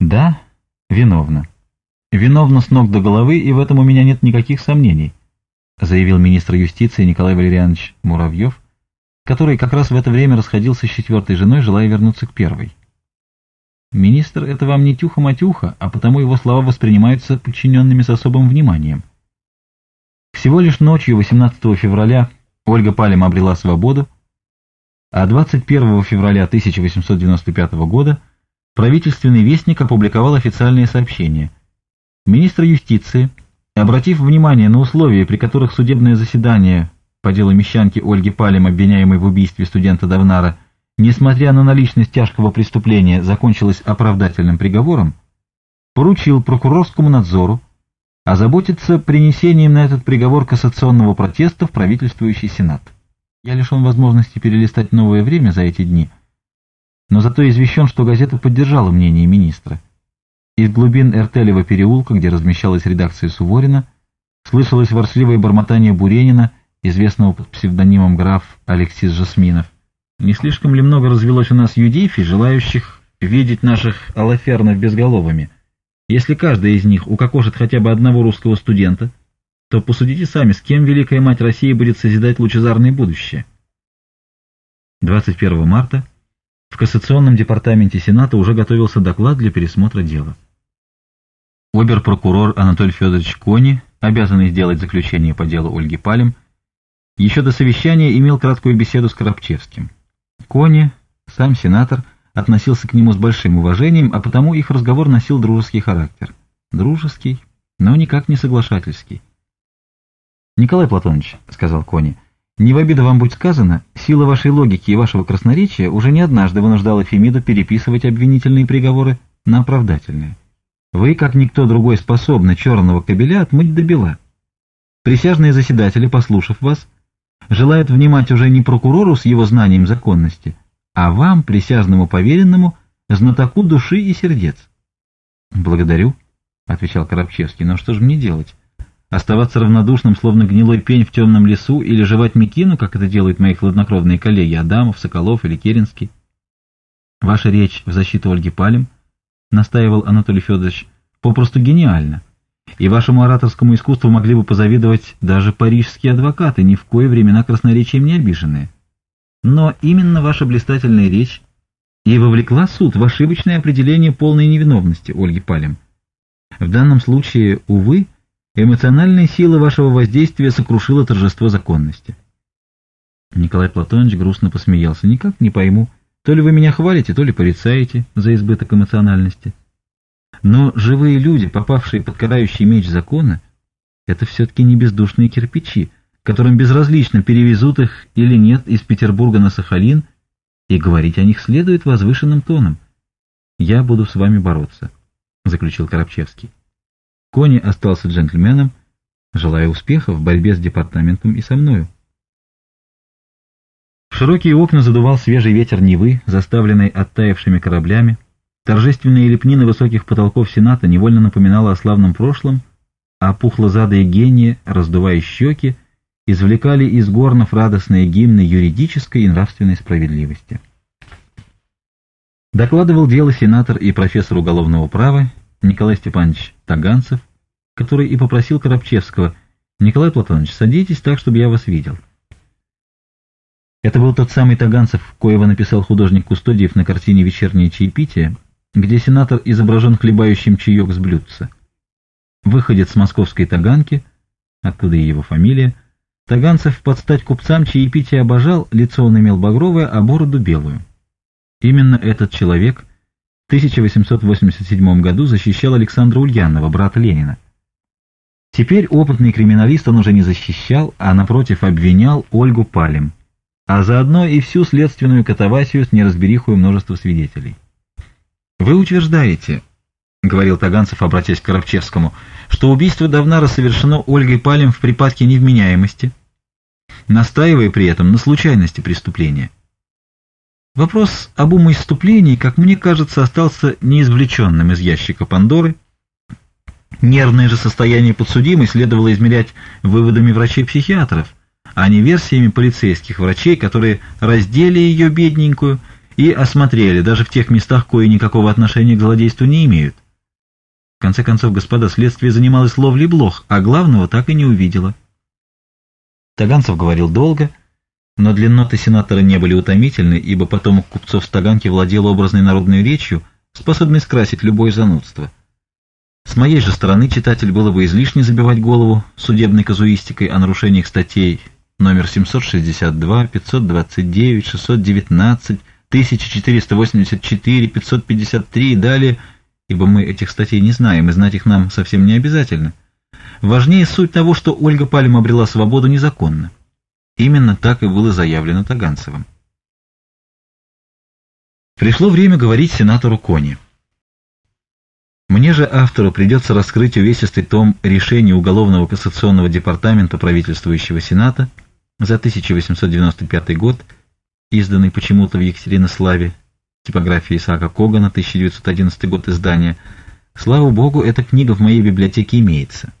Да, виновна. Виновна с ног до головы, и в этом у меня нет никаких сомнений, заявил министр юстиции Николай Валерьянович Муравьев, который как раз в это время расходился с четвертой женой, желая вернуться к первой. Министр — это вам не тюха-матюха, а потому его слова воспринимаются подчиненными с особым вниманием. Всего лишь ночью 18 февраля Ольга Палем обрела свободу, а 21 февраля 1895 года — правительственный вестник опубликовал официальное сообщение. Министр юстиции, обратив внимание на условия, при которых судебное заседание по делу мещанки Ольги Палем, обвиняемой в убийстве студента Давнара, несмотря на наличность тяжкого преступления, закончилось оправдательным приговором, поручил прокурорскому надзору озаботиться принесением на этот приговор кассационного протеста в правительствующий Сенат. Я лишен возможности перелистать новое время за эти дни – но зато извещен, что газета поддержала мнение министра. Из глубин Эртелева переулка, где размещалась редакция Суворина, слышалось ворсливое бормотание Буренина, известного под псевдонимом граф Алексис Жасминов. Не слишком ли много развелось у нас юдейфий, желающих видеть наших алафернов безголовыми? Если каждая из них укокошит хотя бы одного русского студента, то посудите сами, с кем Великая Мать России будет созидать лучезарное будущее. 21 марта в Кассационном департаменте Сената уже готовился доклад для пересмотра дела. Обер-прокурор Анатолий Федорович Кони, обязанный сделать заключение по делу Ольги Палем, еще до совещания имел краткую беседу с Коробчевским. Кони, сам сенатор, относился к нему с большим уважением, а потому их разговор носил дружеский характер. Дружеский, но никак не соглашательский. «Николай Платонович», — сказал Кони, — не в обиду вам будет сказано, сила вашей логики и вашего красноречия уже не однажды вынуждала Фемиду переписывать обвинительные приговоры на оправдательные. Вы, как никто другой, способны черного кабеля отмыть до бела. Присяжные заседатели, послушав вас, желают внимать уже не прокурору с его знанием законности, а вам, присяжному поверенному, знатоку души и сердец. — Благодарю, — отвечал Коробчевский, — но что же мне делать? Оставаться равнодушным, словно гнилой пень в темном лесу, или жевать мекину, как это делают мои хладнокровные коллеги Адамов, Соколов или Керенский? Ваша речь в защиту Ольги Палем, настаивал Анатолий Федорович, попросту гениальна. И вашему ораторскому искусству могли бы позавидовать даже парижские адвокаты, ни в кои времена красноречием не обиженные. Но именно ваша блистательная речь и вовлекла суд в ошибочное определение полной невиновности Ольги Палем. В данном случае, увы, Эмоциональная сила вашего воздействия сокрушила торжество законности. Николай Платонович грустно посмеялся. Никак не пойму, то ли вы меня хвалите, то ли порицаете за избыток эмоциональности. Но живые люди, попавшие под карающий меч закона, это все-таки не бездушные кирпичи, которым безразлично перевезут их или нет из Петербурга на Сахалин, и говорить о них следует возвышенным тоном. «Я буду с вами бороться», — заключил Коробчевский. Кони остался джентльменом. желая успеха в борьбе с департаментом и со мною. В широкие окна задувал свежий ветер Невы, заставленной оттаившими кораблями. Торжественные лепнины высоких потолков Сената невольно напоминала о славном прошлом, а пухлозадые гении, раздувая щеки, извлекали из горнов радостные гимны юридической и нравственной справедливости. Докладывал дело сенатор и профессор уголовного права Николай Степанович Таганцев, который и попросил Коробчевского. «Николай Платонович, садитесь так, чтобы я вас видел». Это был тот самый Таганцев, коего написал художник Кустодиев на картине «Вечернее чаепитие», где сенатор изображен хлебающим чаек с блюдца. Выходит с московской Таганки, оттуда и его фамилия, Таганцев под стать купцам чаепитие обожал, лицо он имел багровое, а бороду белую. Именно этот человек в 1887 году защищал Александра Ульянова, брата Ленина. Теперь опытный криминалист он уже не защищал, а напротив обвинял Ольгу Палем, а заодно и всю следственную катавасию с неразберихой множества свидетелей. «Вы утверждаете, — говорил Таганцев, обратясь к Коробчевскому, — что убийство Давнара совершено Ольгой Палем в припадке невменяемости, настаивая при этом на случайности преступления. Вопрос об умоиступлении, как мне кажется, остался неизвлеченным из ящика Пандоры — Нервное же состояние подсудимой следовало измерять выводами врачей-психиатров, а не версиями полицейских врачей, которые раздели ее бедненькую и осмотрели даже в тех местах, кои никакого отношения к злодейству не имеют. В конце концов, господа, следствие занималось ловлей блох, а главного так и не увидела. Таганцев говорил долго, но длинноты сенатора не были утомительны, ибо потом купцов купцов Таганки владел образной народной речью, способной скрасить любое занудство. С моей же стороны, читатель, было бы излишне забивать голову судебной казуистикой о нарушениях статей номер 762, 529, 619, 1484, 553 и далее, ибо мы этих статей не знаем, и знать их нам совсем не обязательно. Важнее суть того, что Ольга Палем обрела свободу незаконно. Именно так и было заявлено Таганцевым. Пришло время говорить сенатору Кони. Мне же, автору, придется раскрыть увесистый том решения Уголовного кассационного департамента правительствующего Сената за 1895 год, изданный почему-то в Екатеринославе, типографии Исаака Когана, 1911 год издания. Слава богу, эта книга в моей библиотеке имеется.